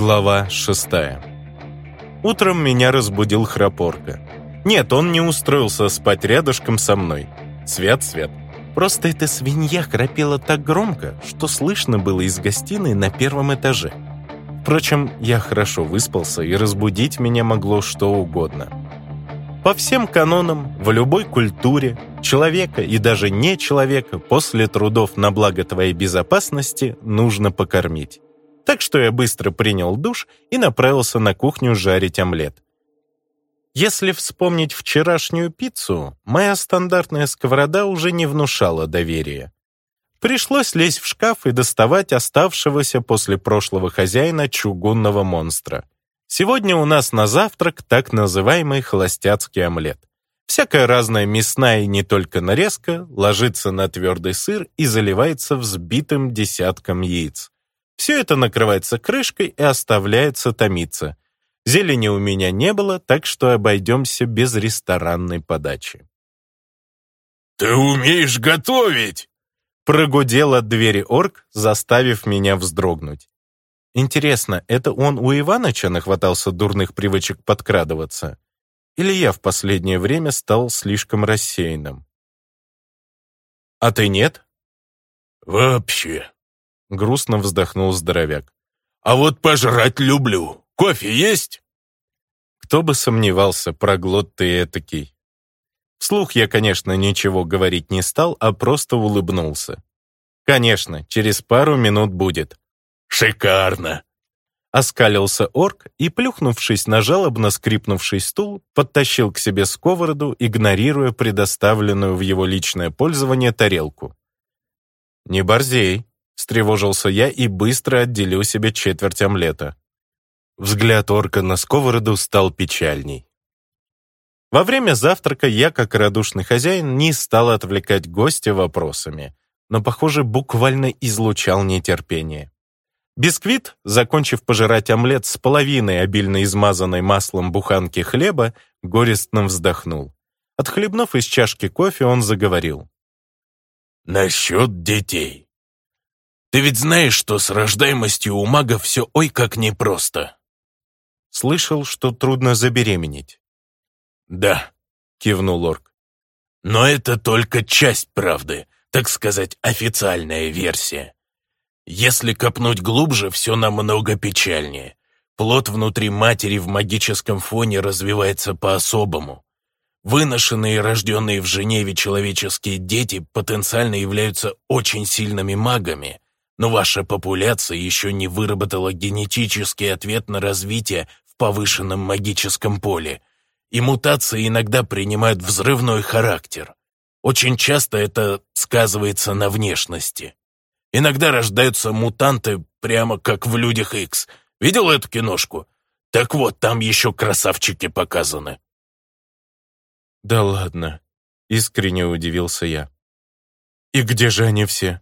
Глава 6 Утром меня разбудил храпорка. Нет, он не устроился спать рядышком со мной. Свет, свет. Просто эта свинья храпела так громко, что слышно было из гостиной на первом этаже. Впрочем, я хорошо выспался, и разбудить меня могло что угодно. По всем канонам, в любой культуре, человека и даже не человека после трудов на благо твоей безопасности нужно покормить так что я быстро принял душ и направился на кухню жарить омлет. Если вспомнить вчерашнюю пиццу, моя стандартная сковорода уже не внушала доверия. Пришлось лезть в шкаф и доставать оставшегося после прошлого хозяина чугунного монстра. Сегодня у нас на завтрак так называемый холостяцкий омлет. Всякая разная мясная и не только нарезка ложится на твердый сыр и заливается взбитым десятком яиц. Все это накрывается крышкой и оставляется томиться. Зелени у меня не было, так что обойдемся без ресторанной подачи. «Ты умеешь готовить!» Прогудел от двери орк, заставив меня вздрогнуть. Интересно, это он у Иваныча нахватался дурных привычек подкрадываться? Или я в последнее время стал слишком рассеянным? «А ты нет?» «Вообще», — грустно вздохнул здоровяк. «А вот пожрать люблю. Кофе есть?» Кто бы сомневался, проглот ты этакий. Вслух я, конечно, ничего говорить не стал, а просто улыбнулся. «Конечно, через пару минут будет». «Шикарно!» Оскалился орк и, плюхнувшись на жалобно скрипнувший стул, подтащил к себе сковороду, игнорируя предоставленную в его личное пользование тарелку. «Не борзей», Стревожился я и быстро отделил себе четверть омлета. Взгляд орка на сковороду стал печальней. Во время завтрака я, как радушный хозяин, не стал отвлекать гостя вопросами, но, похоже, буквально излучал нетерпение. Бисквит, закончив пожирать омлет с половиной обильно измазанной маслом буханки хлеба, горестно вздохнул. Отхлебнув из чашки кофе, он заговорил. «Насчет детей. Ты ведь знаешь, что с рождаемостью у мага все ой как непросто. Слышал, что трудно забеременеть. Да, кивнул Орк. Но это только часть правды, так сказать, официальная версия. Если копнуть глубже, все намного печальнее. Плод внутри матери в магическом фоне развивается по-особому. Выношенные и рожденные в Женеве человеческие дети потенциально являются очень сильными магами – но ваша популяция еще не выработала генетический ответ на развитие в повышенном магическом поле, и мутации иногда принимают взрывной характер. Очень часто это сказывается на внешности. Иногда рождаются мутанты прямо как в «Людях X. Видел эту киношку? Так вот, там еще красавчики показаны. «Да ладно», — искренне удивился я. «И где же они все?»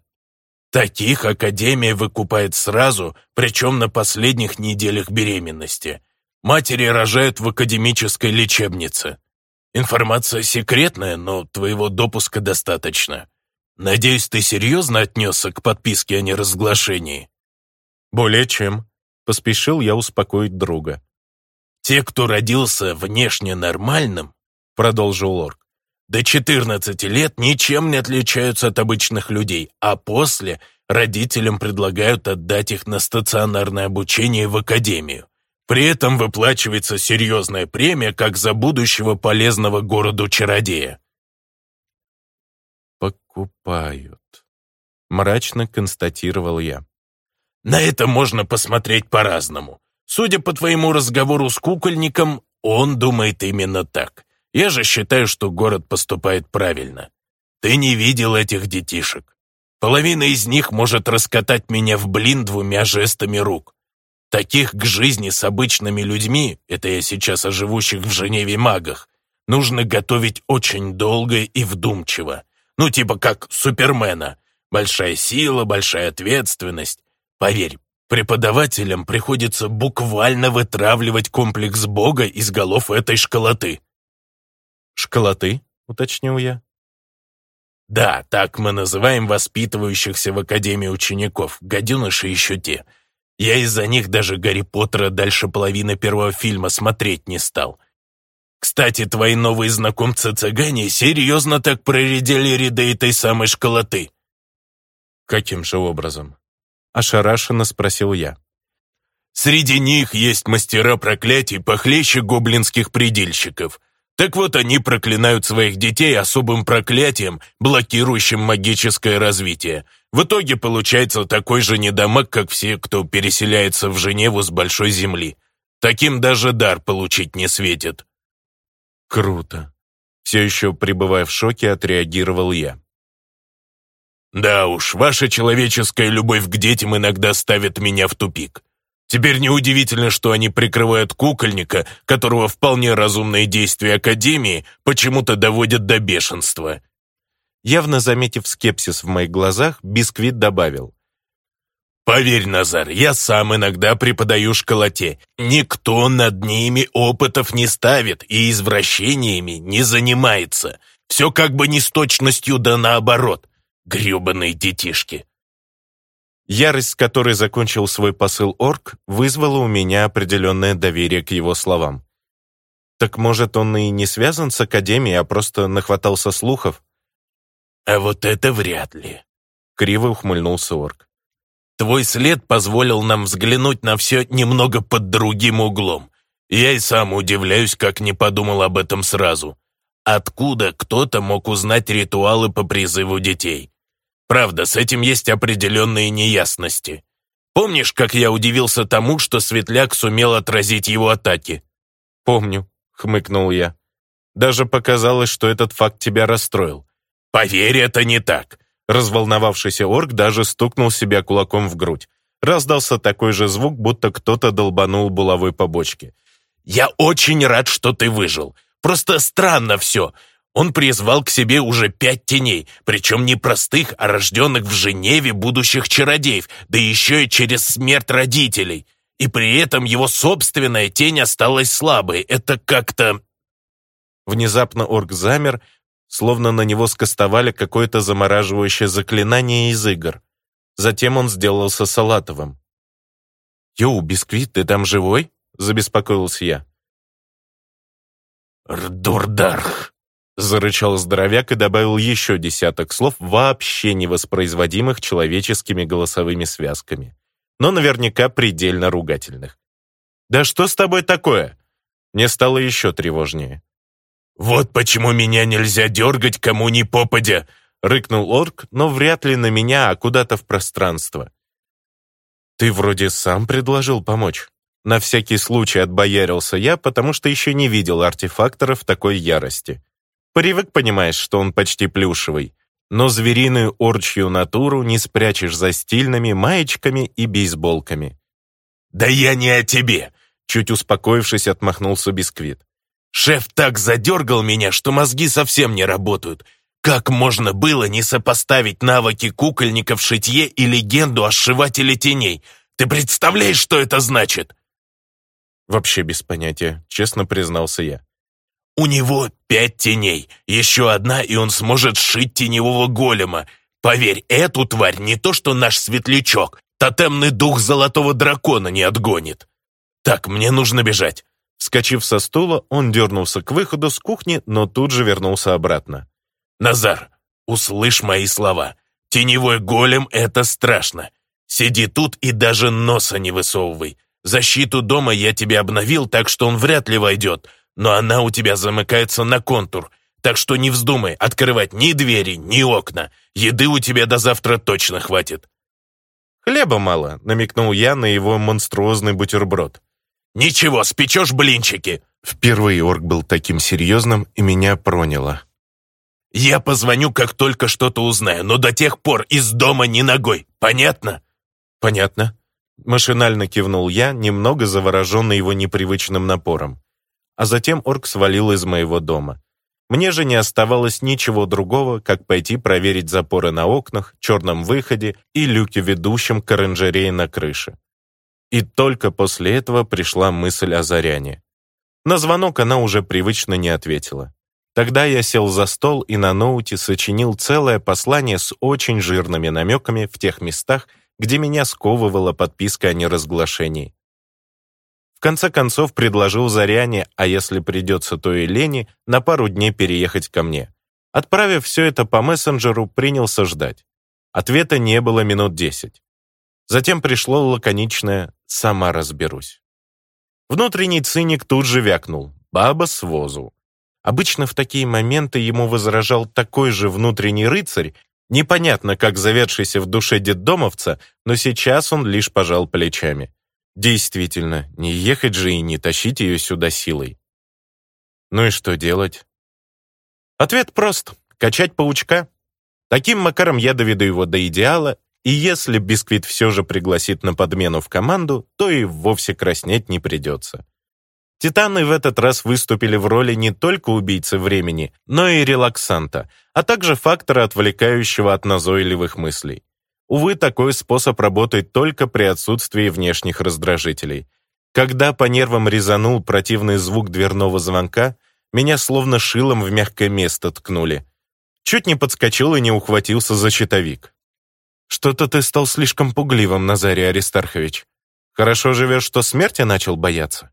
Таких Академия выкупает сразу, причем на последних неделях беременности. Матери рожают в академической лечебнице. Информация секретная, но твоего допуска достаточно. Надеюсь, ты серьезно отнесся к подписке о неразглашении? Более чем. Поспешил я успокоить друга. Те, кто родился внешне нормальным, продолжил Лорк, до 14 лет ничем не отличаются от обычных людей, а после родителям предлагают отдать их на стационарное обучение в академию. При этом выплачивается серьезная премия как за будущего полезного городу чародея. «Покупают», — мрачно констатировал я. «На это можно посмотреть по-разному. Судя по твоему разговору с кукольником, он думает именно так. Я же считаю, что город поступает правильно. Ты не видел этих детишек. Половина из них может раскатать меня в блин двумя жестами рук. Таких к жизни с обычными людьми, это я сейчас о живущих в Женеве магах, нужно готовить очень долго и вдумчиво. Ну, типа как Супермена. Большая сила, большая ответственность. Поверь, преподавателям приходится буквально вытравливать комплекс Бога из голов этой школоты. «Школоты?» — уточнил я. «Да, так мы называем воспитывающихся в Академии учеников. Гадюныши еще те. Я из-за них даже Гарри Поттера дальше половины первого фильма смотреть не стал. Кстати, твои новые знакомцы-цыгане серьезно так проредили ряды этой самой школоты». «Каким же образом?» — ошарашенно спросил я. «Среди них есть мастера проклятий похлеще гоблинских предельщиков». Так вот, они проклинают своих детей особым проклятием, блокирующим магическое развитие. В итоге получается такой же недомог, как все, кто переселяется в Женеву с Большой Земли. Таким даже дар получить не светит. Круто. Все еще, пребывая в шоке, отреагировал я. Да уж, ваша человеческая любовь к детям иногда ставит меня в тупик. Теперь неудивительно, что они прикрывают кукольника, которого вполне разумные действия Академии почему-то доводят до бешенства. Явно заметив скепсис в моих глазах, Бисквит добавил. «Поверь, Назар, я сам иногда преподаю школоте. Никто над ними опытов не ставит и извращениями не занимается. Все как бы не с точностью, да наоборот. Гребаные детишки!» Ярость, которой закончил свой посыл орк, вызвала у меня определенное доверие к его словам. Так может, он и не связан с Академией, а просто нахватался слухов? «А вот это вряд ли», — криво ухмыльнулся орк. «Твой след позволил нам взглянуть на все немного под другим углом. Я и сам удивляюсь, как не подумал об этом сразу. Откуда кто-то мог узнать ритуалы по призыву детей?» Правда, с этим есть определенные неясности. Помнишь, как я удивился тому, что Светляк сумел отразить его атаки? «Помню», — хмыкнул я. «Даже показалось, что этот факт тебя расстроил». «Поверь, это не так!» Разволновавшийся орк даже стукнул себя кулаком в грудь. Раздался такой же звук, будто кто-то долбанул булавой по бочке. «Я очень рад, что ты выжил. Просто странно все он призвал к себе уже пять теней, причем не простых, а рожденных в Женеве будущих чародеев, да еще и через смерть родителей. И при этом его собственная тень осталась слабой. Это как-то... Внезапно орк замер, словно на него скостовали какое-то замораживающее заклинание из игр. Затем он сделался салатовым. «Йоу, Бисквит, ты там живой?» — забеспокоился я. «Рдурдарх!» Зарычал здоровяк и добавил еще десяток слов, вообще невоспроизводимых человеческими голосовыми связками, но наверняка предельно ругательных. «Да что с тобой такое?» Мне стало еще тревожнее. «Вот почему меня нельзя дергать, кому ни попадя!» — рыкнул орк, но вряд ли на меня, а куда-то в пространство. «Ты вроде сам предложил помочь». На всякий случай отбоярился я, потому что еще не видел артефактора в такой ярости. Привык, понимаешь, что он почти плюшевый. Но звериную орчью натуру не спрячешь за стильными маечками и бейсболками. «Да я не о тебе!» Чуть успокоившись, отмахнулся Бисквит. «Шеф так задергал меня, что мозги совсем не работают. Как можно было не сопоставить навыки кукольника в шитье и легенду о сшивателе теней? Ты представляешь, что это значит?» «Вообще без понятия», — честно признался я. У него пять теней. Еще одна, и он сможет сшить теневого голема. Поверь, эту тварь не то что наш светлячок. Тотемный дух золотого дракона не отгонит. Так, мне нужно бежать. Вскочив со стула, он дернулся к выходу с кухни, но тут же вернулся обратно. «Назар, услышь мои слова. Теневой голем — это страшно. Сиди тут и даже носа не высовывай. Защиту дома я тебе обновил, так что он вряд ли войдет но она у тебя замыкается на контур, так что не вздумай открывать ни двери, ни окна. Еды у тебя до завтра точно хватит». «Хлеба мало», — намекнул я на его монструозный бутерброд. «Ничего, спечешь блинчики!» Впервые орк был таким серьезным, и меня проняло. «Я позвоню, как только что-то узнаю, но до тех пор из дома ни ногой. Понятно?» «Понятно». Машинально кивнул я, немного завороженный его непривычным напором а затем орк свалил из моего дома. Мне же не оставалось ничего другого, как пойти проверить запоры на окнах, черном выходе и люке, ведущем к оранжерее на крыше. И только после этого пришла мысль о Заряне. На звонок она уже привычно не ответила. Тогда я сел за стол и на ноуте сочинил целое послание с очень жирными намеками в тех местах, где меня сковывала подписка о неразглашении. В конце концов предложил Заряне, а если придется, то и Лене, на пару дней переехать ко мне. Отправив все это по мессенджеру, принялся ждать. Ответа не было минут десять. Затем пришло лаконичное «сама разберусь». Внутренний циник тут же вякнул «баба с возу». Обычно в такие моменты ему возражал такой же внутренний рыцарь, непонятно как заведшийся в душе детдомовца, но сейчас он лишь пожал плечами. Действительно, не ехать же и не тащить ее сюда силой. Ну и что делать? Ответ прост. Качать паучка. Таким макаром я доведу его до идеала, и если Бисквит все же пригласит на подмену в команду, то и вовсе краснеть не придется. Титаны в этот раз выступили в роли не только убийцы времени, но и релаксанта, а также фактора, отвлекающего от назойливых мыслей. Увы, такой способ работает только при отсутствии внешних раздражителей. Когда по нервам резанул противный звук дверного звонка, меня словно шилом в мягкое место ткнули. Чуть не подскочил и не ухватился за щитовик. «Что-то ты стал слишком пугливым, Назарий Аристархович. Хорошо живешь, что смерти начал бояться?»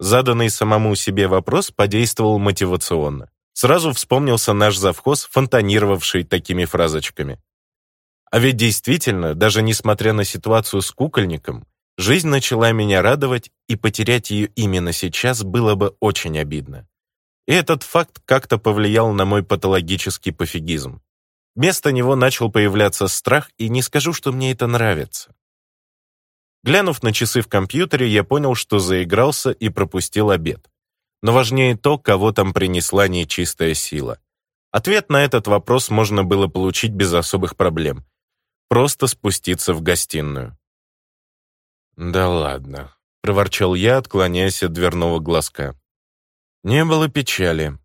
Заданный самому себе вопрос подействовал мотивационно. Сразу вспомнился наш завхоз, фонтанировавший такими фразочками. А ведь действительно, даже несмотря на ситуацию с кукольником, жизнь начала меня радовать, и потерять ее именно сейчас было бы очень обидно. И этот факт как-то повлиял на мой патологический пофигизм. Вместо него начал появляться страх, и не скажу, что мне это нравится. Глянув на часы в компьютере, я понял, что заигрался и пропустил обед. Но важнее то, кого там принесла нечистая сила. Ответ на этот вопрос можно было получить без особых проблем просто спуститься в гостиную. «Да ладно», — проворчал я, отклоняясь от дверного глазка. Не было печали.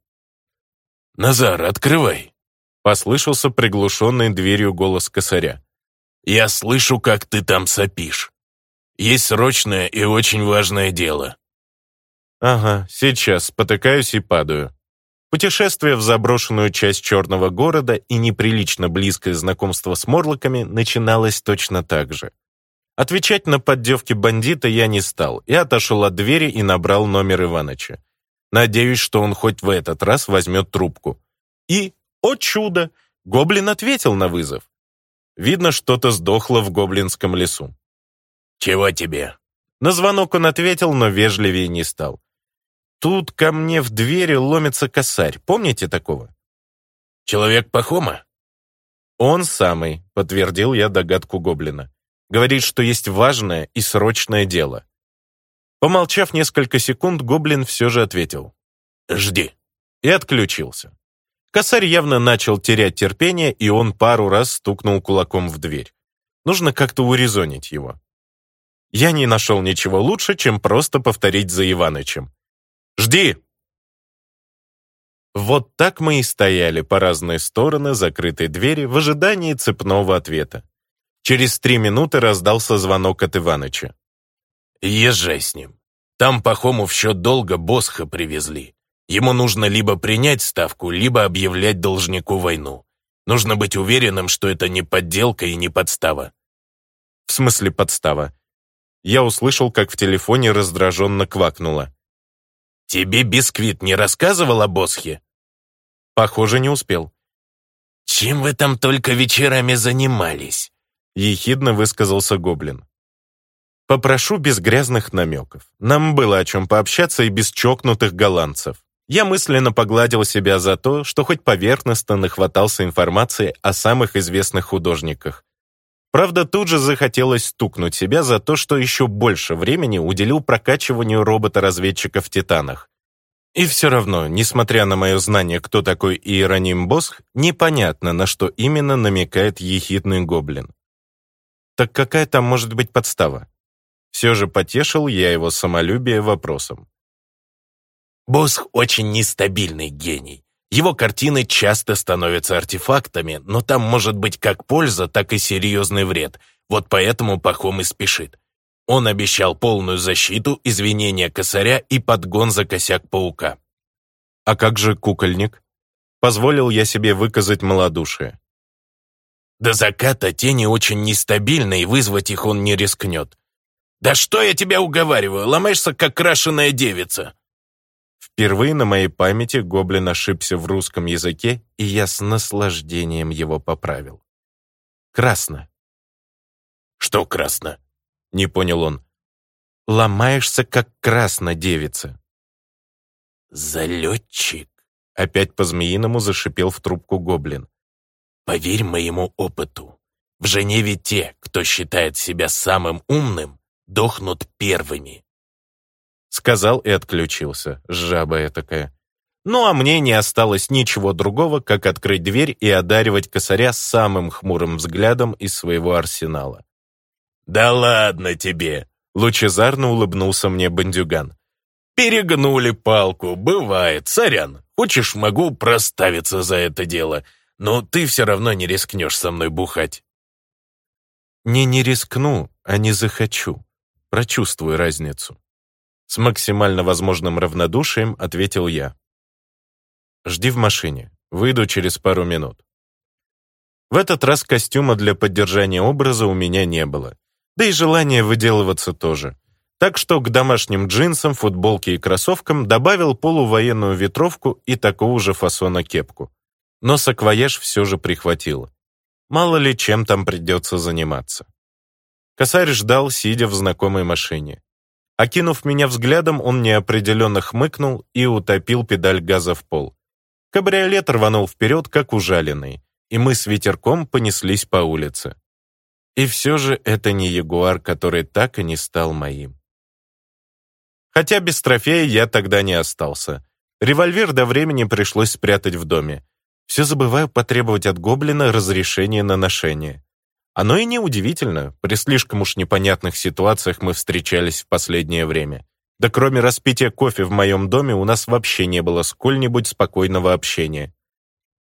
«Назар, открывай!» — послышался приглушенный дверью голос косаря. «Я слышу, как ты там сопишь. Есть срочное и очень важное дело». «Ага, сейчас спотыкаюсь и падаю». Путешествие в заброшенную часть черного города и неприлично близкое знакомство с морлоками начиналось точно так же. Отвечать на поддевки бандита я не стал и отошел от двери и набрал номер Иваныча. Надеюсь, что он хоть в этот раз возьмет трубку. И, о чудо, гоблин ответил на вызов. Видно, что-то сдохло в гоблинском лесу. «Чего тебе?» На звонок он ответил, но вежливее не стал. Тут ко мне в двери ломится косарь. Помните такого? Человек Пахома? Он самый, подтвердил я догадку гоблина. Говорит, что есть важное и срочное дело. Помолчав несколько секунд, гоблин все же ответил. «Жди». И отключился. Косарь явно начал терять терпение, и он пару раз стукнул кулаком в дверь. Нужно как-то урезонить его. Я не нашел ничего лучше, чем просто повторить за Иванычем. Жди!» Вот так мы и стояли по разные стороны закрытой двери в ожидании цепного ответа. Через три минуты раздался звонок от Иваныча. «Езжай с ним. Там Пахомов счет долго Босха привезли. Ему нужно либо принять ставку, либо объявлять должнику войну. Нужно быть уверенным, что это не подделка и не подстава». «В смысле подстава?» Я услышал, как в телефоне раздраженно квакнуло. «Тебе Бисквит не рассказывал о Босхе?» Похоже, не успел. «Чем вы там только вечерами занимались?» Ехидно высказался Гоблин. «Попрошу без грязных намеков. Нам было о чем пообщаться и без чокнутых голландцев. Я мысленно погладил себя за то, что хоть поверхностно нахватался информации о самых известных художниках. Правда, тут же захотелось стукнуть себя за то, что еще больше времени уделил прокачиванию робота-разведчика в «Титанах». И все равно, несмотря на мое знание, кто такой Иероним Босх, непонятно, на что именно намекает ехидный гоблин. Так какая там может быть подстава? Все же потешил я его самолюбие вопросом. Босх очень нестабильный гений. Его картины часто становятся артефактами, но там может быть как польза, так и серьезный вред. Вот поэтому Пахом и спешит. Он обещал полную защиту, извинения косаря и подгон за косяк паука. «А как же кукольник?» Позволил я себе выказать малодушие. До заката тени очень нестабильны, и вызвать их он не рискнет. «Да что я тебя уговариваю? Ломаешься, как крашеная девица!» Впервые на моей памяти гоблин ошибся в русском языке, и я с наслаждением его поправил. «Красно». «Что красно?» — не понял он. «Ломаешься, как красно, девица». «Залетчик», — опять по-змеиному зашипел в трубку гоблин. «Поверь моему опыту. В Женеве те, кто считает себя самым умным, дохнут первыми. Сказал и отключился, жаба этакая. Ну а мне не осталось ничего другого, как открыть дверь и одаривать косаря самым хмурым взглядом из своего арсенала. «Да ладно тебе!» — лучезарно улыбнулся мне бандюган. «Перегнули палку, бывает, царян. Хочешь, могу проставиться за это дело, но ты все равно не рискнешь со мной бухать». «Не не рискну, а не захочу. Прочувствую разницу». С максимально возможным равнодушием ответил я. «Жди в машине. Выйду через пару минут». В этот раз костюма для поддержания образа у меня не было. Да и желания выделываться тоже. Так что к домашним джинсам, футболке и кроссовкам добавил полувоенную ветровку и такого же фасона кепку. Но саквояж все же прихватило. Мало ли чем там придется заниматься. Косарь ждал, сидя в знакомой машине. Окинув меня взглядом, он неопределенно хмыкнул и утопил педаль газа в пол. Кабриолет рванул вперед, как ужаленный, и мы с ветерком понеслись по улице. И все же это не ягуар, который так и не стал моим. Хотя без трофея я тогда не остался. Револьвер до времени пришлось спрятать в доме. Все забываю потребовать от гоблина разрешения на ношение. Оно и не удивительно, при слишком уж непонятных ситуациях мы встречались в последнее время. Да кроме распития кофе в моем доме у нас вообще не было сколь-нибудь спокойного общения.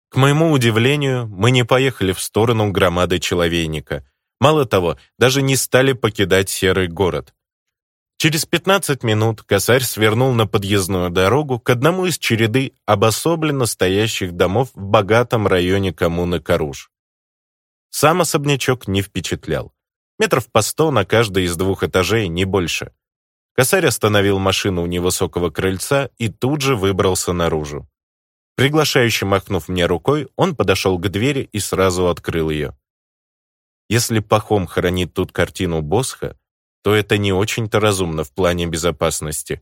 К моему удивлению, мы не поехали в сторону громады человейника. Мало того, даже не стали покидать серый город. Через 15 минут косарь свернул на подъездную дорогу к одному из череды обособленно стоящих домов в богатом районе коммуны Каруш. Сам особнячок не впечатлял. Метров по сто на каждой из двух этажей, не больше. Косарь остановил машину у невысокого крыльца и тут же выбрался наружу. Приглашающе махнув мне рукой, он подошел к двери и сразу открыл ее. Если Пахом хранит тут картину Босха, то это не очень-то разумно в плане безопасности.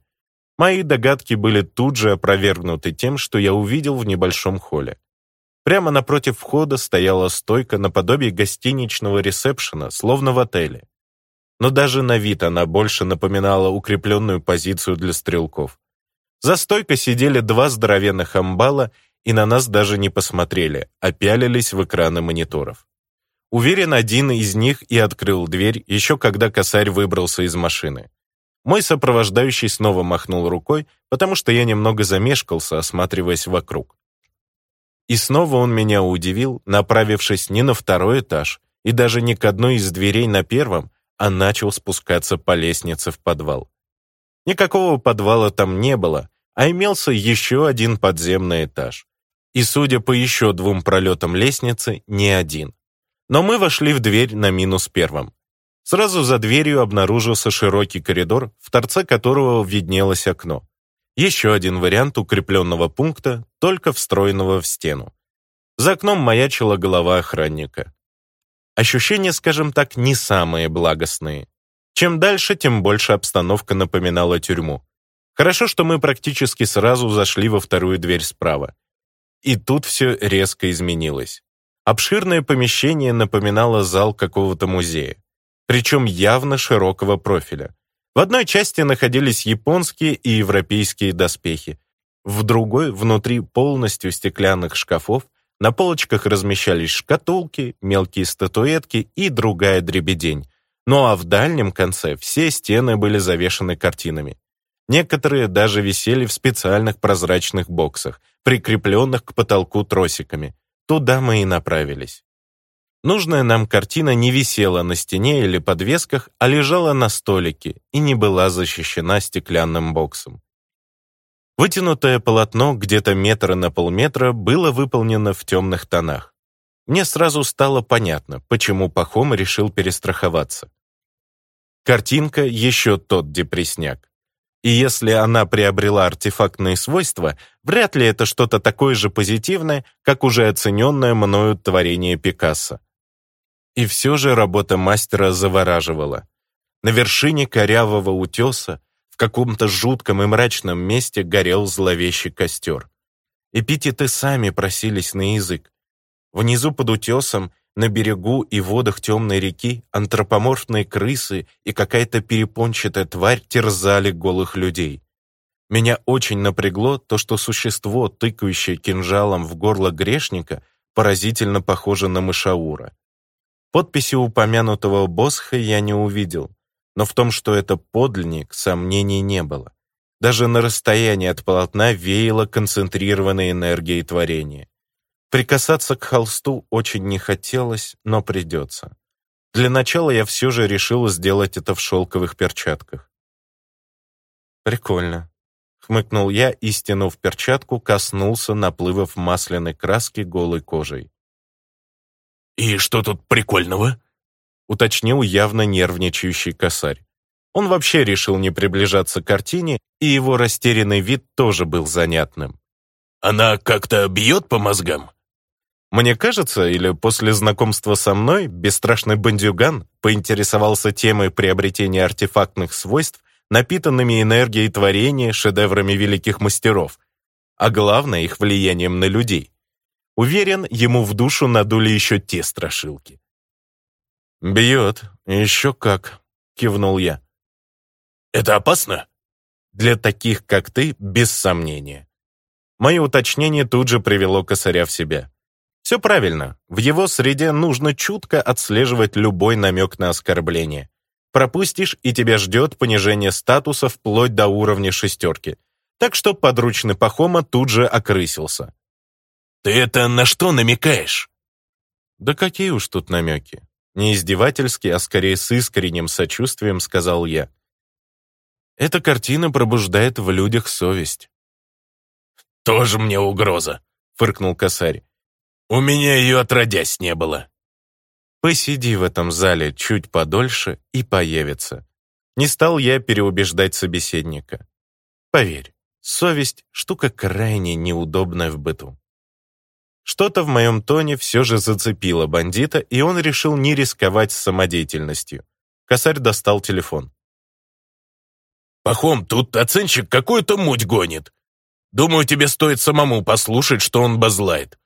Мои догадки были тут же опровергнуты тем, что я увидел в небольшом холле. Прямо напротив входа стояла стойка наподобие гостиничного ресепшена, словно в отеле. Но даже на вид она больше напоминала укрепленную позицию для стрелков. За стойкой сидели два здоровенных амбала и на нас даже не посмотрели, а пялились в экраны мониторов. Уверен, один из них и открыл дверь, еще когда косарь выбрался из машины. Мой сопровождающий снова махнул рукой, потому что я немного замешкался, осматриваясь вокруг. И снова он меня удивил, направившись не на второй этаж и даже не к одной из дверей на первом, а начал спускаться по лестнице в подвал. Никакого подвала там не было, а имелся еще один подземный этаж. И, судя по еще двум пролетам лестницы, не один. Но мы вошли в дверь на минус первом. Сразу за дверью обнаружился широкий коридор, в торце которого виднелось окно. Еще один вариант укрепленного пункта, только встроенного в стену. За окном маячила голова охранника. Ощущения, скажем так, не самые благостные. Чем дальше, тем больше обстановка напоминала тюрьму. Хорошо, что мы практически сразу зашли во вторую дверь справа. И тут все резко изменилось. Обширное помещение напоминало зал какого-то музея, причем явно широкого профиля. В одной части находились японские и европейские доспехи, в другой, внутри полностью стеклянных шкафов, на полочках размещались шкатулки, мелкие статуэтки и другая дребедень. Ну а в дальнем конце все стены были завешаны картинами. Некоторые даже висели в специальных прозрачных боксах, прикрепленных к потолку тросиками. Туда мы и направились. Нужная нам картина не висела на стене или подвесках, а лежала на столике и не была защищена стеклянным боксом. Вытянутое полотно, где-то метра на полметра, было выполнено в темных тонах. Мне сразу стало понятно, почему Пахом решил перестраховаться. Картинка еще тот депресняк. И если она приобрела артефактные свойства, вряд ли это что-то такое же позитивное, как уже оцененное мною творение Пикассо. И все же работа мастера завораживала. На вершине корявого утеса в каком-то жутком и мрачном месте горел зловещий костер. Эпитеты сами просились на язык. Внизу под утесом, на берегу и водах темной реки антропоморфные крысы и какая-то перепончатая тварь терзали голых людей. Меня очень напрягло то, что существо, тыкающее кинжалом в горло грешника, поразительно похоже на мышаура. Подписи упомянутого Босха я не увидел, но в том, что это подлинник, сомнений не было. Даже на расстоянии от полотна веяло концентрированной энергией творения. Прикасаться к холсту очень не хотелось, но придется. Для начала я все же решил сделать это в шелковых перчатках. «Прикольно», — хмыкнул я и, стянув перчатку, коснулся наплывов масляной краски голой кожей. «И что тут прикольного?» — уточнил явно нервничающий косарь. Он вообще решил не приближаться к картине, и его растерянный вид тоже был занятным. «Она как-то бьет по мозгам?» Мне кажется, или после знакомства со мной, бесстрашный бандюган поинтересовался темой приобретения артефактных свойств, напитанными энергией творения шедеврами великих мастеров, а главное их влиянием на людей. Уверен, ему в душу надули еще те страшилки. «Бьет, еще как», — кивнул я. «Это опасно?» «Для таких, как ты, без сомнения». Мое уточнение тут же привело косаря в себя. Все правильно, в его среде нужно чутко отслеживать любой намек на оскорбление. Пропустишь, и тебя ждет понижение статуса вплоть до уровня шестерки. Так что подручный Пахома тут же окрысился. Ты это на что намекаешь?» «Да какие уж тут намеки!» Не издевательски, а скорее с искренним сочувствием сказал я. Эта картина пробуждает в людях совесть. «Тоже мне угроза!» — фыркнул косарь. «У меня ее отродясь не было!» «Посиди в этом зале чуть подольше и появится». Не стал я переубеждать собеседника. «Поверь, совесть — штука крайне неудобная в быту». Что-то в моем тоне все же зацепило бандита, и он решил не рисковать с самодеятельностью. Косарь достал телефон. «Пахом, тут оценщик какую-то муть гонит. Думаю, тебе стоит самому послушать, что он базлает».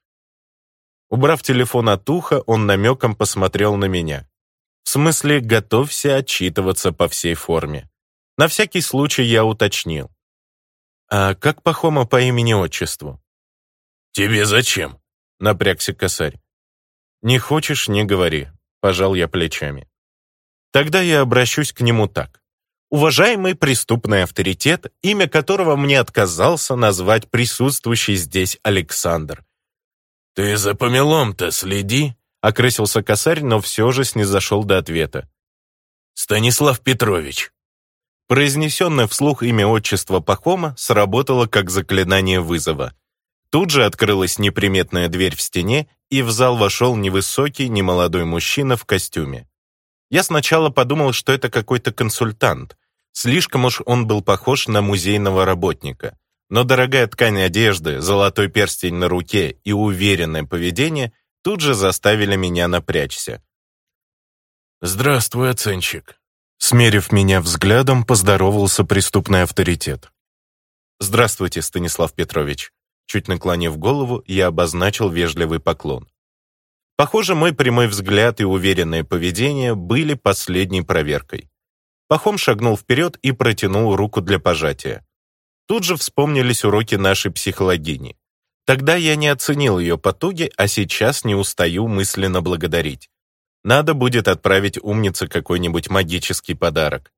Убрав телефон от уха, он намеком посмотрел на меня. В смысле, готовься отчитываться по всей форме. На всякий случай я уточнил. «А как Пахома по имени-отчеству?» «Тебе зачем?» — напрягся косарь. «Не хочешь — не говори», — пожал я плечами. «Тогда я обращусь к нему так. Уважаемый преступный авторитет, имя которого мне отказался назвать присутствующий здесь Александр». «Ты за помелом-то следи», — окрысился косарь, но все же снизошел до ответа. «Станислав Петрович». Произнесенное вслух имя отчества Пахома сработало как заклинание вызова — Тут же открылась неприметная дверь в стене, и в зал вошел невысокий, немолодой мужчина в костюме. Я сначала подумал, что это какой-то консультант. Слишком уж он был похож на музейного работника. Но дорогая ткань одежды, золотой перстень на руке и уверенное поведение тут же заставили меня напрячься. «Здравствуй, оценщик», — смерив меня взглядом, поздоровался преступный авторитет. «Здравствуйте, Станислав Петрович», Чуть наклонив голову, я обозначил вежливый поклон. Похоже, мой прямой взгляд и уверенное поведение были последней проверкой. Пахом шагнул вперед и протянул руку для пожатия. Тут же вспомнились уроки нашей психологини. Тогда я не оценил ее потуги, а сейчас не устаю мысленно благодарить. Надо будет отправить умнице какой-нибудь магический подарок.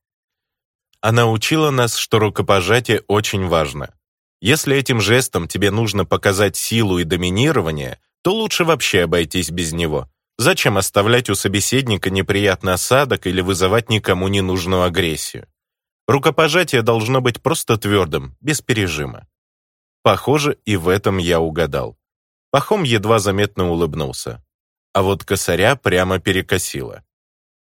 Она учила нас, что рукопожатие очень важно. Если этим жестом тебе нужно показать силу и доминирование, то лучше вообще обойтись без него. Зачем оставлять у собеседника неприятный осадок или вызывать никому ненужную агрессию? Рукопожатие должно быть просто твердым, без пережима. Похоже, и в этом я угадал. Пахом едва заметно улыбнулся. А вот косаря прямо перекосило.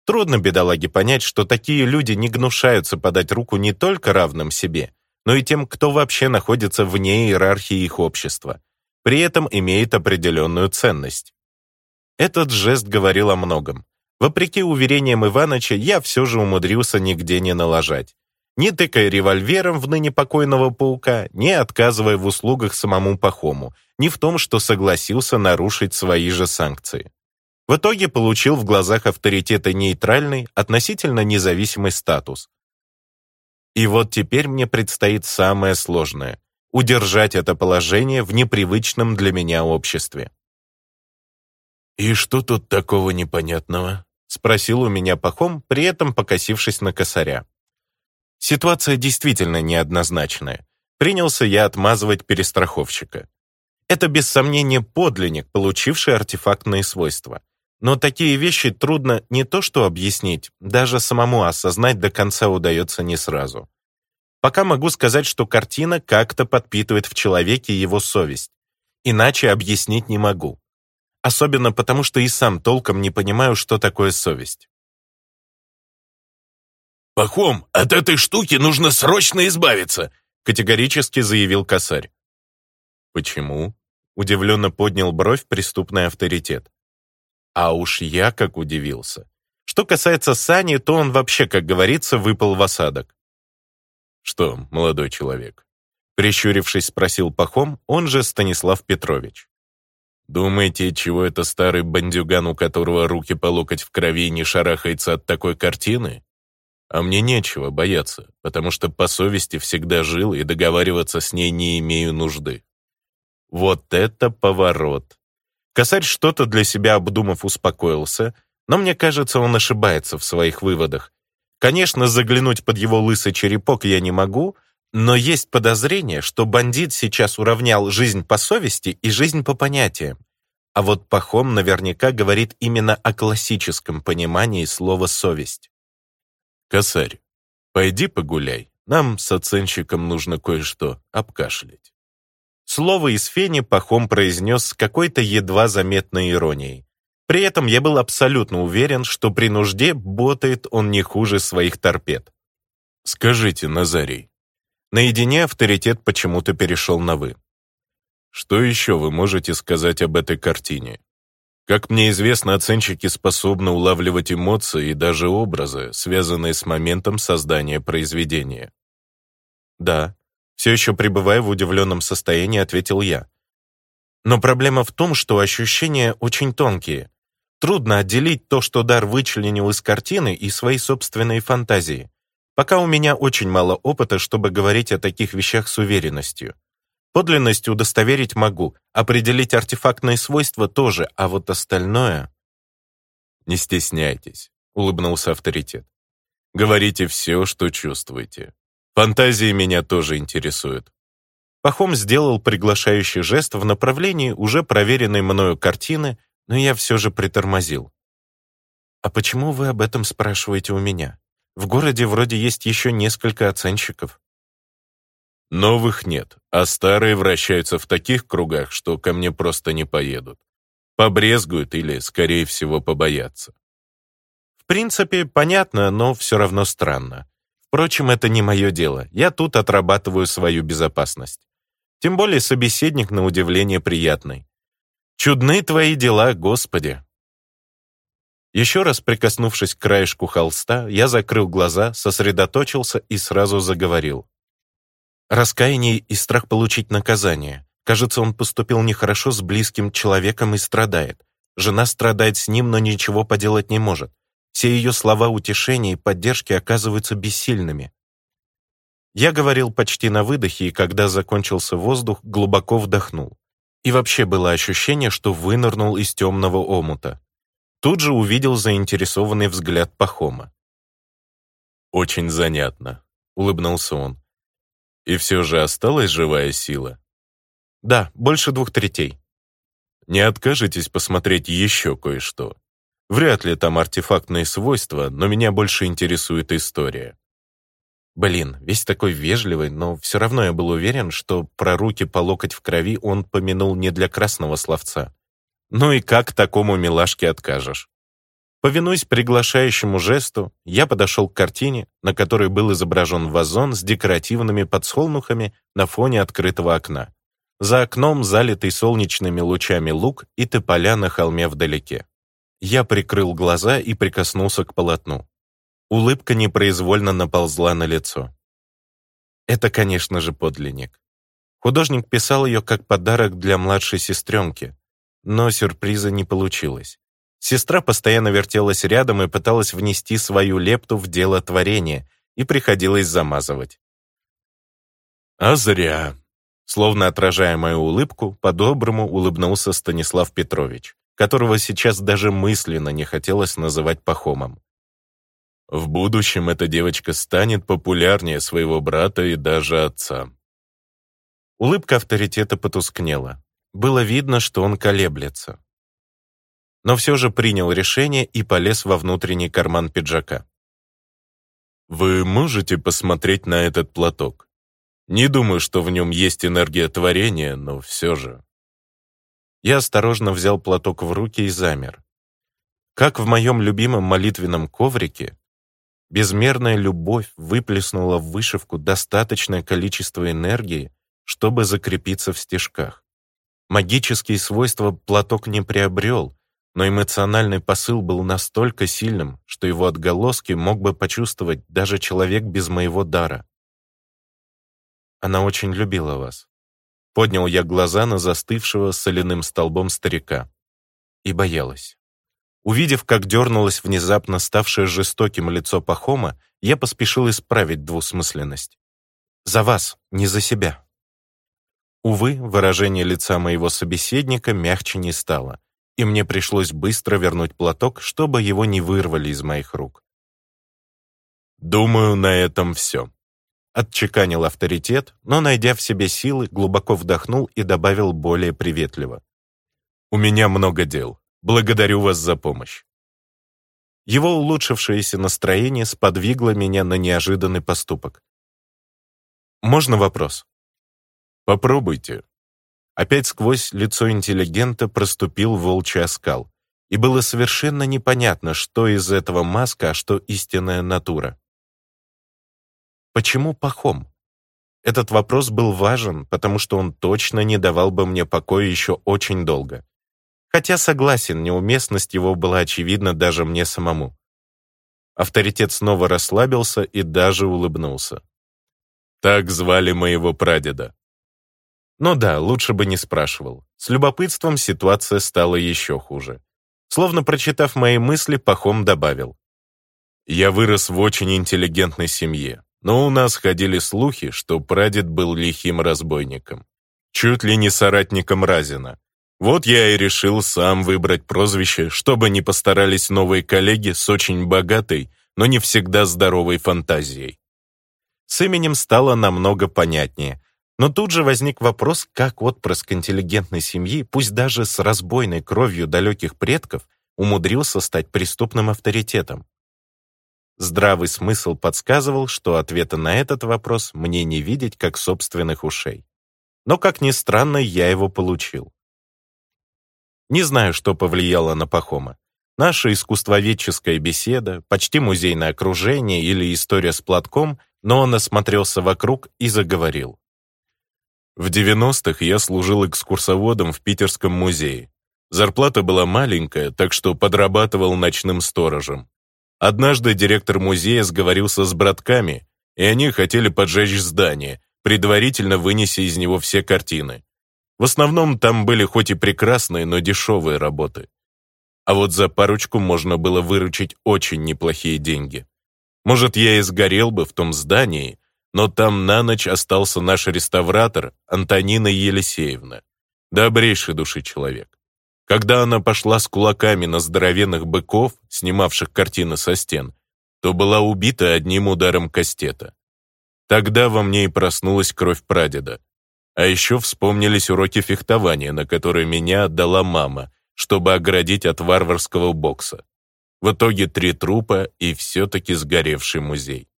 Трудно бедолаге понять, что такие люди не гнушаются подать руку не только равным себе, но и тем, кто вообще находится вне иерархии их общества, при этом имеет определенную ценность. Этот жест говорил о многом. Вопреки уверениям Иваныча, я все же умудрился нигде не налажать. Не тыкая револьвером в ныне покойного паука, не отказывая в услугах самому Пахому, не в том, что согласился нарушить свои же санкции. В итоге получил в глазах авторитета нейтральный, относительно независимый статус, и вот теперь мне предстоит самое сложное — удержать это положение в непривычном для меня обществе. «И что тут такого непонятного?» — спросил у меня Пахом, при этом покосившись на косаря. Ситуация действительно неоднозначная. Принялся я отмазывать перестраховщика. Это без сомнения подлинник, получивший артефактные свойства. Но такие вещи трудно не то что объяснить, даже самому осознать до конца удается не сразу. Пока могу сказать, что картина как-то подпитывает в человеке его совесть. Иначе объяснить не могу. Особенно потому, что и сам толком не понимаю, что такое совесть. «Пахом, от этой штуки нужно срочно избавиться!» категорически заявил косарь. «Почему?» — удивленно поднял бровь преступный авторитет. А уж я как удивился. Что касается Сани, то он вообще, как говорится, выпал в осадок. «Что, молодой человек?» Прищурившись, спросил Пахом, он же Станислав Петрович. «Думаете, чего это старый бандюган, у которого руки по локоть в крови, не шарахается от такой картины? А мне нечего бояться, потому что по совести всегда жил и договариваться с ней не имею нужды». «Вот это поворот!» Косарь что-то для себя обдумав успокоился, но мне кажется, он ошибается в своих выводах. Конечно, заглянуть под его лысый черепок я не могу, но есть подозрение, что бандит сейчас уравнял жизнь по совести и жизнь по понятиям. А вот Пахом наверняка говорит именно о классическом понимании слова «совесть». «Косарь, пойди погуляй, нам с оценщиком нужно кое-что обкашлять». Слово из фени Пахом произнес с какой-то едва заметной иронией. При этом я был абсолютно уверен, что при нужде ботает он не хуже своих торпед. «Скажите, Назарий». Наедине авторитет почему-то перешел на «вы». «Что еще вы можете сказать об этой картине? Как мне известно, оценщики способны улавливать эмоции и даже образы, связанные с моментом создания произведения». «Да», все еще пребывая в удивленном состоянии, ответил я. Но проблема в том, что ощущения очень тонкие. Трудно отделить то, что дар вычленил из картины, и свои собственные фантазии. Пока у меня очень мало опыта, чтобы говорить о таких вещах с уверенностью. Подлинность удостоверить могу, определить артефактные свойства тоже, а вот остальное... «Не стесняйтесь», — улыбнулся авторитет. «Говорите все, что чувствуете. Фантазии меня тоже интересуют. Пахом сделал приглашающий жест в направлении уже проверенной мною картины, но я все же притормозил. «А почему вы об этом спрашиваете у меня? В городе вроде есть еще несколько оценщиков». «Новых нет, а старые вращаются в таких кругах, что ко мне просто не поедут. Побрезгуют или, скорее всего, побоятся». В принципе, понятно, но все равно странно. Впрочем, это не мое дело. Я тут отрабатываю свою безопасность. Тем более собеседник, на удивление, приятный. Чудны твои дела, Господи!» Еще раз прикоснувшись к краешку холста, я закрыл глаза, сосредоточился и сразу заговорил. Раскаяние и страх получить наказание. Кажется, он поступил нехорошо с близким человеком и страдает. Жена страдает с ним, но ничего поделать не может все ее слова утешения и поддержки оказываются бессильными. Я говорил почти на выдохе, и когда закончился воздух, глубоко вдохнул. И вообще было ощущение, что вынырнул из темного омута. Тут же увидел заинтересованный взгляд Пахома. «Очень занятно», — улыбнулся он. «И все же осталась живая сила?» «Да, больше двух третей». «Не откажетесь посмотреть еще кое-что?» Вряд ли там артефактные свойства, но меня больше интересует история. Блин, весь такой вежливый, но все равно я был уверен, что про руки по локоть в крови он помянул не для красного словца. Ну и как такому милашке откажешь? Повинуясь приглашающему жесту, я подошел к картине, на которой был изображен вазон с декоративными подсолнухами на фоне открытого окна. За окном залитый солнечными лучами луг и тополя на холме вдалеке. Я прикрыл глаза и прикоснулся к полотну. Улыбка непроизвольно наползла на лицо. Это, конечно же, подлинник. Художник писал ее как подарок для младшей сестренки, но сюрприза не получилось. Сестра постоянно вертелась рядом и пыталась внести свою лепту в дело творения, и приходилось замазывать. «А зря!» Словно отражая мою улыбку, по-доброму улыбнулся Станислав Петрович которого сейчас даже мысленно не хотелось называть Пахомом. В будущем эта девочка станет популярнее своего брата и даже отца. Улыбка авторитета потускнела. Было видно, что он колеблется. Но все же принял решение и полез во внутренний карман пиджака. «Вы можете посмотреть на этот платок? Не думаю, что в нем есть энергия творения, но все же...» Я осторожно взял платок в руки и замер. Как в моем любимом молитвенном коврике, безмерная любовь выплеснула в вышивку достаточное количество энергии, чтобы закрепиться в стежках. Магические свойства платок не приобрел, но эмоциональный посыл был настолько сильным, что его отголоски мог бы почувствовать даже человек без моего дара. «Она очень любила вас», Поднял я глаза на застывшего соляным столбом старика. И боялась. Увидев, как дернулось внезапно ставшее жестоким лицо Пахома, я поспешил исправить двусмысленность. «За вас, не за себя». Увы, выражение лица моего собеседника мягче не стало, и мне пришлось быстро вернуть платок, чтобы его не вырвали из моих рук. «Думаю, на этом все», Отчеканил авторитет, но, найдя в себе силы, глубоко вдохнул и добавил более приветливо. «У меня много дел. Благодарю вас за помощь». Его улучшившееся настроение сподвигло меня на неожиданный поступок. «Можно вопрос?» «Попробуйте». Опять сквозь лицо интеллигента проступил волчий оскал, и было совершенно непонятно, что из этого маска, а что истинная натура. Почему Пахом? Этот вопрос был важен, потому что он точно не давал бы мне покоя еще очень долго. Хотя, согласен, неуместность его была очевидна даже мне самому. Авторитет снова расслабился и даже улыбнулся. «Так звали моего прадеда». Ну да, лучше бы не спрашивал. С любопытством ситуация стала еще хуже. Словно прочитав мои мысли, Пахом добавил. «Я вырос в очень интеллигентной семье но у нас ходили слухи, что прадед был лихим разбойником. Чуть ли не соратником Разина. Вот я и решил сам выбрать прозвище, чтобы не постарались новые коллеги с очень богатой, но не всегда здоровой фантазией. С именем стало намного понятнее, но тут же возник вопрос, как отпрыск интеллигентной семьи, пусть даже с разбойной кровью далеких предков, умудрился стать преступным авторитетом. Здравый смысл подсказывал, что ответа на этот вопрос мне не видеть как собственных ушей. Но, как ни странно, я его получил. Не знаю, что повлияло на Пахома. Наша искусствоведческая беседа, почти музейное окружение или история с платком, но он осмотрелся вокруг и заговорил. В 90-х я служил экскурсоводом в Питерском музее. Зарплата была маленькая, так что подрабатывал ночным сторожем. Однажды директор музея сговорился с братками, и они хотели поджечь здание, предварительно вынеся из него все картины. В основном там были хоть и прекрасные, но дешевые работы. А вот за парочку можно было выручить очень неплохие деньги. Может, я и сгорел бы в том здании, но там на ночь остался наш реставратор Антонина Елисеевна. Добрейший души человек. Когда она пошла с кулаками на здоровенных быков, снимавших картины со стен, то была убита одним ударом кастета. Тогда во мне и проснулась кровь прадеда. А еще вспомнились уроки фехтования, на которые меня отдала мама, чтобы оградить от варварского бокса. В итоге три трупа и все-таки сгоревший музей.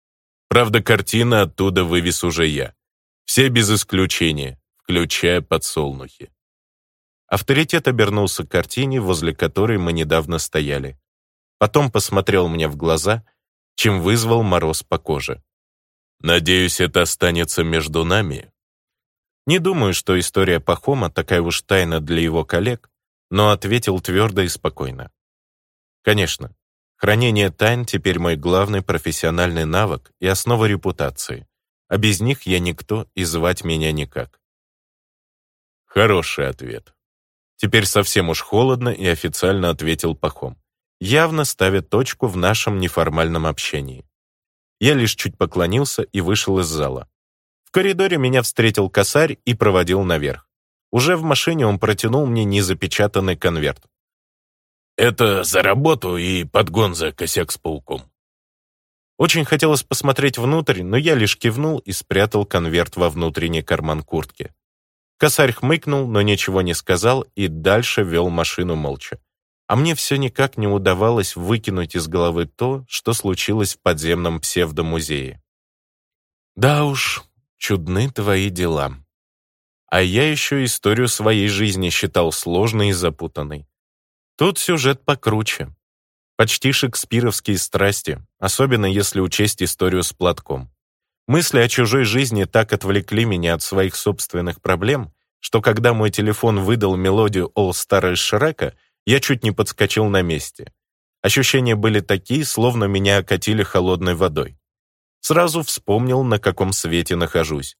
Правда, картина оттуда вывез уже я. Все без исключения, включая подсолнухи. Авторитет обернулся к картине, возле которой мы недавно стояли. Потом посмотрел мне в глаза, чем вызвал мороз по коже. «Надеюсь, это останется между нами?» Не думаю, что история Пахома такая уж тайна для его коллег, но ответил твердо и спокойно. Конечно, хранение тайн теперь мой главный профессиональный навык и основа репутации, а без них я никто и звать меня никак. Хороший ответ. Теперь совсем уж холодно и официально ответил Пахом, явно ставя точку в нашем неформальном общении. Я лишь чуть поклонился и вышел из зала. В коридоре меня встретил косарь и проводил наверх. Уже в машине он протянул мне незапечатанный конверт. «Это за работу и подгон за косяк с пауком». Очень хотелось посмотреть внутрь, но я лишь кивнул и спрятал конверт во внутренний карман куртки. Косарь хмыкнул, но ничего не сказал и дальше вел машину молча. А мне все никак не удавалось выкинуть из головы то, что случилось в подземном псевдомузее. «Да уж, чудны твои дела», а я еще историю своей жизни считал сложной и запутанной. Тут сюжет покруче. Почти шекспировские страсти, особенно если учесть историю с платком. Мысли о чужой жизни так отвлекли меня от своих собственных проблем, что когда мой телефон выдал мелодию «All Star» из Шрека, я чуть не подскочил на месте. Ощущения были такие, словно меня окатили холодной водой. Сразу вспомнил, на каком свете нахожусь.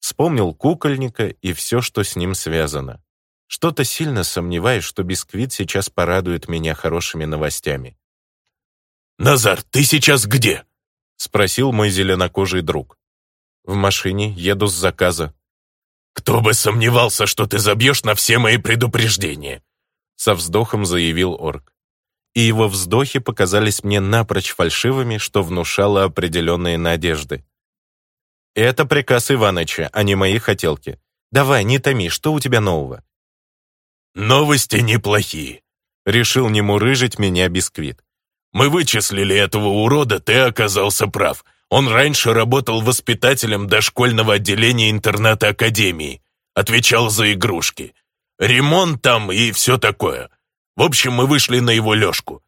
Вспомнил кукольника и все, что с ним связано. Что-то сильно сомневаюсь, что бисквит сейчас порадует меня хорошими новостями. «Назар, ты сейчас где?» Спросил мой зеленокожий друг. В машине еду с заказа. «Кто бы сомневался, что ты забьешь на все мои предупреждения!» Со вздохом заявил орк. И его вздохи показались мне напрочь фальшивыми, что внушало определенные надежды. «Это приказ Иваныча, а не мои хотелки. Давай, не томи, что у тебя нового?» «Новости неплохие», — решил не мурыжить меня бисквит. Мы вычислили этого урода, ты оказался прав. Он раньше работал воспитателем дошкольного отделения интерната Академии. Отвечал за игрушки. Ремонт там и все такое. В общем, мы вышли на его лёжку.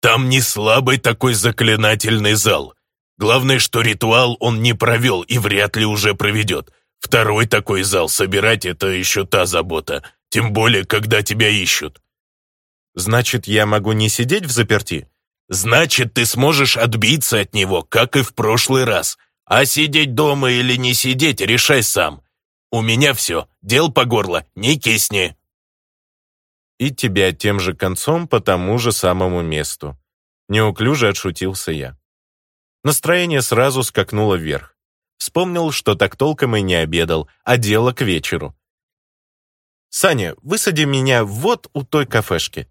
Там не слабый такой заклинательный зал. Главное, что ритуал он не провел и вряд ли уже проведет. Второй такой зал собирать — это еще та забота. Тем более, когда тебя ищут. Значит, я могу не сидеть в заперти? Значит, ты сможешь отбиться от него, как и в прошлый раз. А сидеть дома или не сидеть, решай сам. У меня все, дел по горло, не кисни. И тебя тем же концом по тому же самому месту. Неуклюже отшутился я. Настроение сразу скакнуло вверх. Вспомнил, что так толком и не обедал, а дело к вечеру. «Саня, высади меня вот у той кафешки»,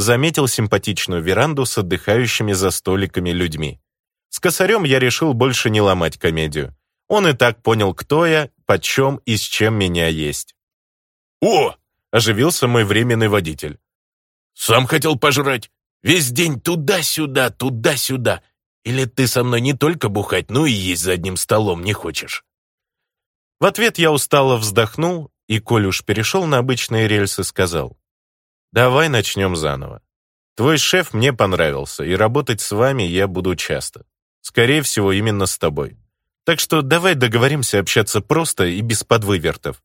заметил симпатичную веранду с отдыхающими за столиками людьми. С косарем я решил больше не ломать комедию. Он и так понял, кто я, почем и с чем меня есть. «О!» — оживился мой временный водитель. «Сам хотел пожрать. Весь день туда-сюда, туда-сюда. Или ты со мной не только бухать, но и есть за одним столом не хочешь?» В ответ я устало вздохнул, и, коль уж перешел на обычные рельсы, сказал. Давай начнем заново. Твой шеф мне понравился, и работать с вами я буду часто. Скорее всего, именно с тобой. Так что давай договоримся общаться просто и без подвывертов».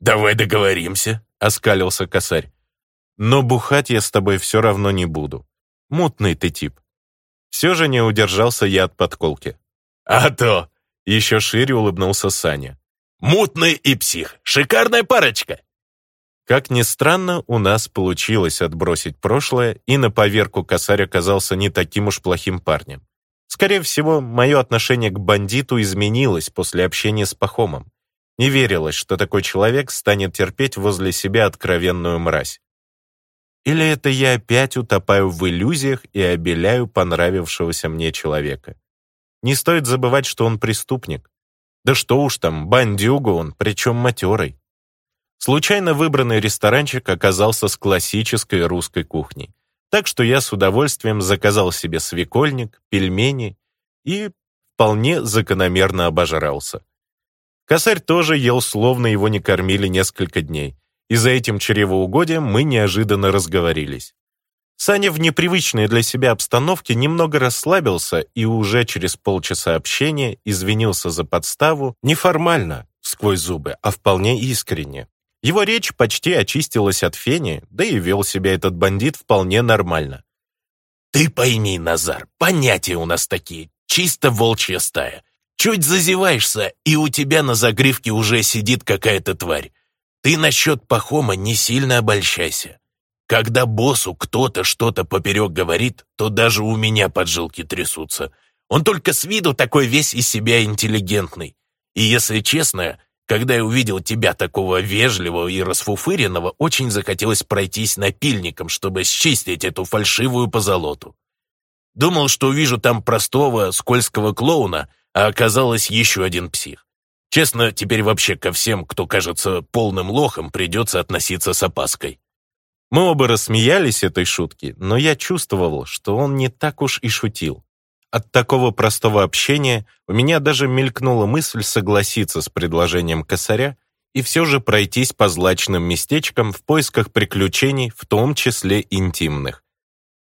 «Давай договоримся», — оскалился косарь. «Но бухать я с тобой все равно не буду. Мутный ты тип». Все же не удержался я от подколки. «А то!» — еще шире улыбнулся Саня. «Мутный и псих. Шикарная парочка!» Как ни странно, у нас получилось отбросить прошлое, и на поверку косарь оказался не таким уж плохим парнем. Скорее всего, мое отношение к бандиту изменилось после общения с Пахомом. Не верилось, что такой человек станет терпеть возле себя откровенную мразь. Или это я опять утопаю в иллюзиях и обеляю понравившегося мне человека? Не стоит забывать, что он преступник. Да что уж там, бандюга он, причем матерый. Случайно выбранный ресторанчик оказался с классической русской кухней, так что я с удовольствием заказал себе свекольник, пельмени и вполне закономерно обожрался. Косарь тоже ел, словно его не кормили несколько дней, и за этим чревоугодием мы неожиданно разговорились. Саня в непривычной для себя обстановке немного расслабился и уже через полчаса общения извинился за подставу неформально, сквозь зубы, а вполне искренне. Его речь почти очистилась от фени, да и вел себя этот бандит вполне нормально. «Ты пойми, Назар, понятия у нас такие, чисто волчья стая. Чуть зазеваешься, и у тебя на загривке уже сидит какая-то тварь. Ты насчет Пахома не сильно обольщайся. Когда боссу кто-то что-то поперек говорит, то даже у меня поджилки трясутся. Он только с виду такой весь из себя интеллигентный. И если честно, когда я увидел тебя такого вежливого и расфуфыренного, очень захотелось пройтись напильником, чтобы счистить эту фальшивую позолоту. Думал, что увижу там простого, скользкого клоуна, а оказалось еще один псих. Честно, теперь вообще ко всем, кто кажется полным лохом, придется относиться с опаской. Мы оба рассмеялись этой шутке, но я чувствовал, что он не так уж и шутил. От такого простого общения у меня даже мелькнула мысль согласиться с предложением косаря и все же пройтись по злачным местечкам в поисках приключений, в том числе интимных.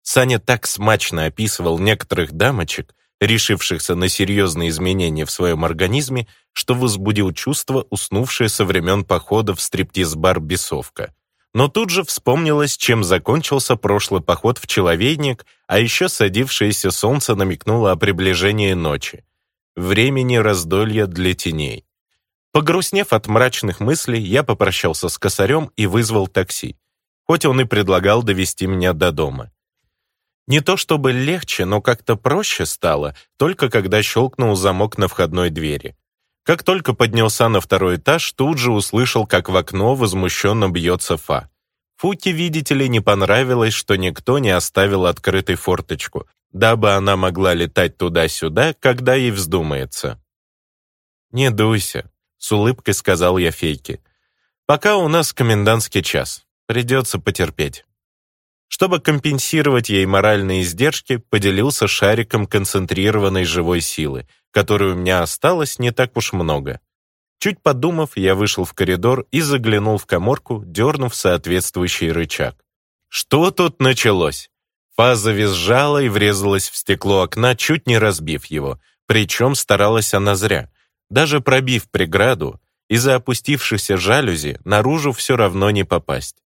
Саня так смачно описывал некоторых дамочек, решившихся на серьезные изменения в своем организме, что возбудил чувство, уснувшее со времен похода в стриптиз-бар «Бесовка» но тут же вспомнилось, чем закончился прошлый поход в Человейник, а еще садившееся солнце намекнуло о приближении ночи. Времени раздолья для теней. Погрустнев от мрачных мыслей, я попрощался с косарем и вызвал такси, хоть он и предлагал довести меня до дома. Не то чтобы легче, но как-то проще стало, только когда щелкнул замок на входной двери. Как только поднялся на второй этаж, тут же услышал, как в окно возмущенно бьется Фа. Фуке, видите ли, не понравилось, что никто не оставил открытой форточку, дабы она могла летать туда-сюда, когда ей вздумается. «Не дуйся», — с улыбкой сказал я Фейке. «Пока у нас комендантский час. Придется потерпеть». Чтобы компенсировать ей моральные издержки, поделился шариком концентрированной живой силы — которой у меня осталось не так уж много. Чуть подумав, я вышел в коридор и заглянул в коморку, дернув соответствующий рычаг. Что тут началось? Фаза визжала и врезалась в стекло окна, чуть не разбив его. Причем старалась она зря. Даже пробив преграду, из-за опустившихся жалюзи наружу все равно не попасть.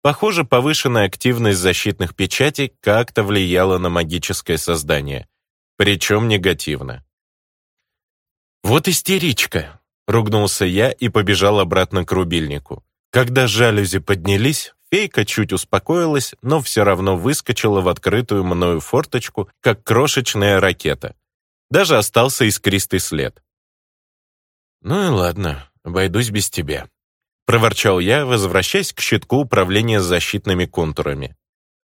Похоже, повышенная активность защитных печатей как-то влияла на магическое создание. Причем негативно. «Вот истеричка!» — ругнулся я и побежал обратно к рубильнику. Когда жалюзи поднялись, фейка чуть успокоилась, но все равно выскочила в открытую мною форточку, как крошечная ракета. Даже остался искристый след. «Ну и ладно, обойдусь без тебя», — проворчал я, возвращаясь к щитку управления защитными контурами.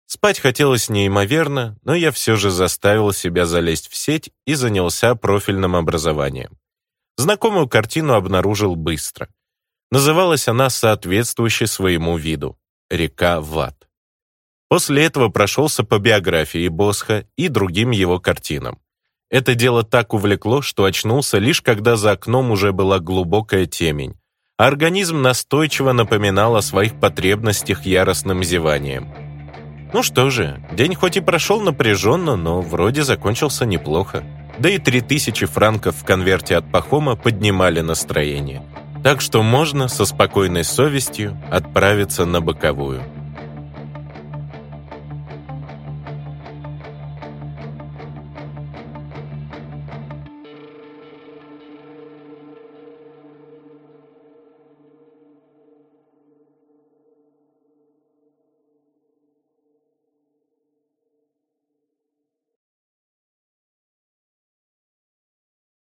Спать хотелось неимоверно, но я все же заставил себя залезть в сеть и занялся профильным образованием. Знакомую картину обнаружил быстро. Называлась она соответствующей своему виду — «Река Ват». После этого прошелся по биографии Босха и другим его картинам. Это дело так увлекло, что очнулся лишь когда за окном уже была глубокая темень, а организм настойчиво напоминал о своих потребностях яростным зеванием — ну что же, день хоть и прошел напряженно, но вроде закончился неплохо. Да и 3000 франков в конверте от Пахома поднимали настроение. Так что можно со спокойной совестью отправиться на боковую.